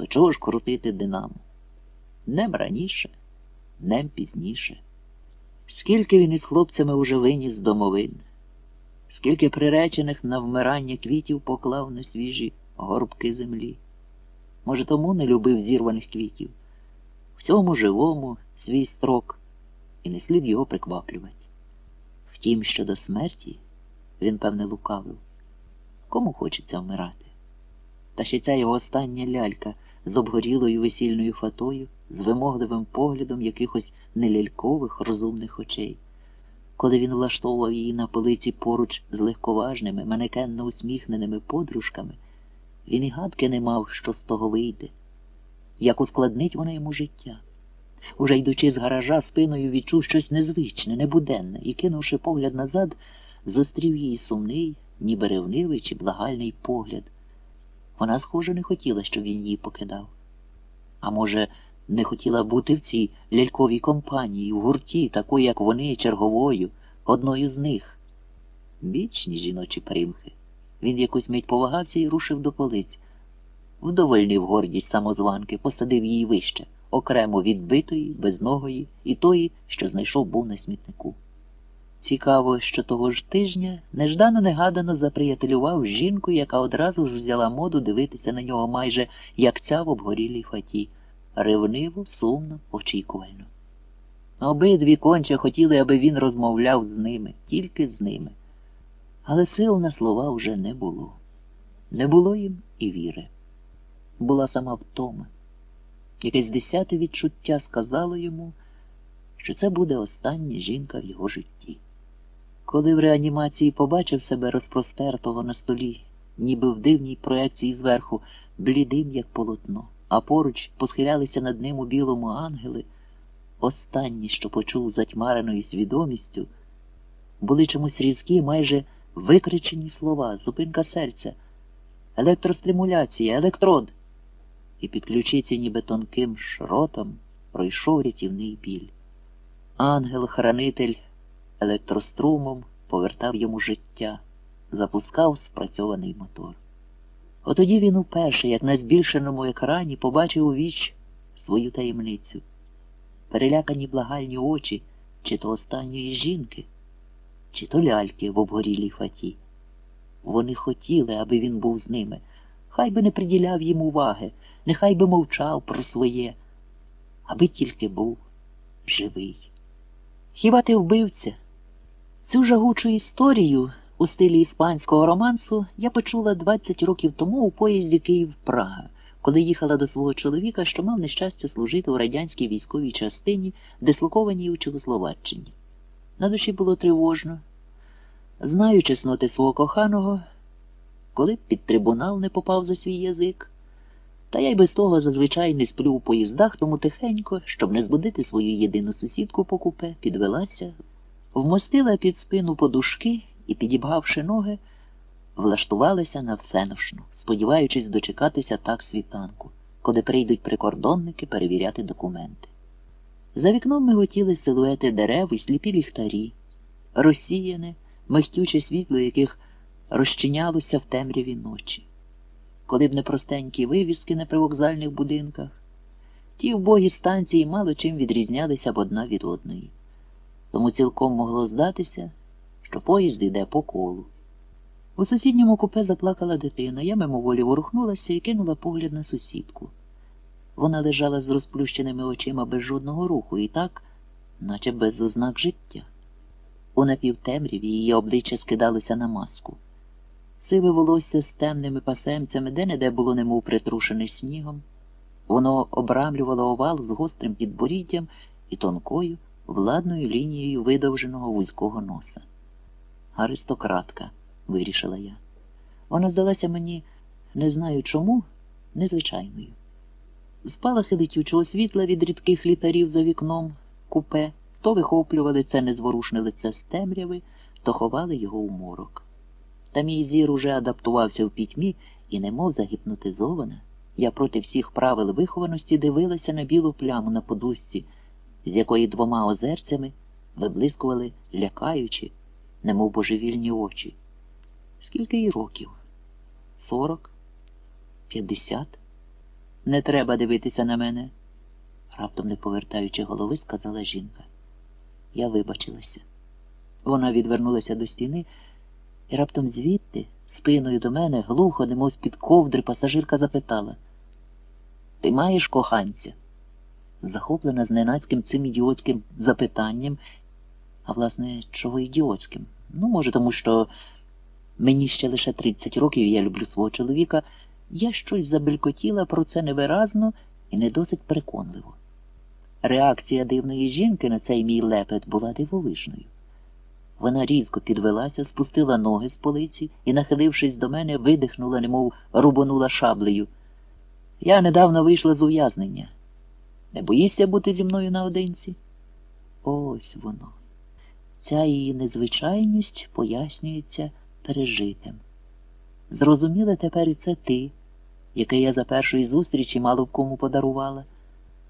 То чого ж крутити динамо? Днем раніше, днем пізніше. Скільки він із хлопцями уже виніс з домовин, скільки приречених на вмирання квітів поклав на свіжі горбки землі. Може, тому не любив зірваних квітів. Всьому живому свій строк, і не слід його прикваплювати. Втім, щодо смерті, він, певне, лукавив. Кому хочеться вмирати? Та ще ця його остання лялька з обгорілою весільною фатою, з вимогливим поглядом якихось нелялькових розумних очей. Коли він влаштовував її на полиці поруч з легковажними, манекенно усміхненими подружками, він і гадки не мав, що з того вийде, як ускладнить вона йому життя. Уже йдучи з гаража, спиною відчув щось незвичне, небуденне, і, кинувши погляд назад, зустрів її сумний, ніби ревнивий чи благальний погляд. Вона, схоже, не хотіла, щоб він її покидав. А може, не хотіла бути в цій ляльковій компанії, в гурті, такої, як вони, черговою, одною з них. Вічні жіночі примхи. Він якусь мить повагався і рушив до полиць. Вдовольнив гордість самозванки, посадив її вище, окремо відбитої, безногої і тої, що знайшов був на смітнику. Цікаво, що того ж тижня неждано негадано заприятелював з жінкою, яка одразу ж взяла моду дивитися на нього майже як ця в обгорілій фаті, ревниво, сумно, очікувально. Обидві конче хотіли, аби він розмовляв з ними, тільки з ними. Але сил на слова вже не було. Не було їм і віри. Була сама втома. Якесь десяте відчуття сказало йому, що це буде остання жінка в його житті. Коли в реанімації побачив себе розпростертого на столі, ніби в дивній проекції зверху, блідим, як полотно, а поруч посхилялися над ним у білому ангели, останні, що почув затьмареною свідомістю, були чомусь різкі, майже викричені слова, зупинка серця, електростимуляція, електрод. І під ключиці ніби тонким шротом пройшов рятівний біль. Ангел-хранитель електрострумом повертав йому життя, запускав спрацьований мотор. Отоді він уперше, як на збільшеному екрані, побачив у віч свою таємницю, перелякані благальні очі, чи то останньої жінки, чи то ляльки в обгорілій фаті. Вони хотіли, аби він був з ними, хай би не приділяв їм уваги, нехай би мовчав про своє, аби тільки був живий. Хіба ти вбивця? Цю жагучу історію у стилі іспанського романсу я почула 20 років тому у поїзді Київ-Прага, коли їхала до свого чоловіка, що мав нещастя служити у радянській військовій частині, дислокованій у Чехословаччині. На душі було тривожно. Знаю чесноти свого коханого, коли б під трибунал не попав за свій язик. Та я й без того зазвичай не сплю у поїздах, тому тихенько, щоб не збудити свою єдину сусідку по купе, підвелася, вмостила під спину подушки і, підібгавши ноги, влаштувалася на всеношну, сподіваючись дочекатися так світанку, коли прийдуть прикордонники перевіряти документи. За вікном миготіли силуети дерев і сліпі ліхтарі, розсіяне, михтюче світло, яких розчинялося в темряві ночі коли б не простенькі вивіски на привокзальних будинках, ті вбогі станції мало чим відрізнялися б одна від одної. Тому цілком могло здатися, що поїзд йде по колу. У сусідньому купе заплакала дитина, я мимоволі ворухнулася і кинула погляд на сусідку. Вона лежала з розплющеними очима без жодного руху і так, наче без ознак життя. У напівтемряві її обличчя скидалося на маску сиве волосся з темними пасемцями, де неде було немов притрушене снігом. Воно обрамлювало овал з гострим підборіддям і тонкою, владною лінією видовженого вузького носа. Аристократка, вирішила я. Вона здалася мені, не знаю чому, незвичайною. Спалахи летючого світла від рідких літарів за вікном, купе, то вихоплювали це незворушне лице з темряви, то ховали його у морок. Та мій зір уже адаптувався в пітьмі і, немов загіпнотизована, я проти всіх правил вихованості дивилася на білу пляму на подушці, з якої двома озерцями виблискували лякаючі, немов божевільні очі. Скільки їй років? Сорок? П'ятдесят? Не треба дивитися на мене, раптом не повертаючи голови, сказала жінка. Я вибачилася. Вона відвернулася до стіни, і раптом звідти, спиною до мене, глухо, немов з-під ковдри, пасажирка запитала. Ти маєш коханця? Захоплена зненацьким цим ідіотським запитанням, а власне, чого ідіотським? Ну, може, тому що мені ще лише 30 років, і я люблю свого чоловіка, я щось забелькотіла про це невиразно і не досить переконливо. Реакція дивної жінки на цей мій лепет була дивовижною. Вона різко підвелася, спустила ноги з полиці і, нахилившись до мене, видихнула, немов рубанула шаблею. Я недавно вийшла з ув'язнення. Не боїшся бути зі мною наодинці? Ось воно. Ця її незвичайність пояснюється пережитим. Зрозуміла тепер і це ти, яке я за першої зустрічі мало б кому подарувала.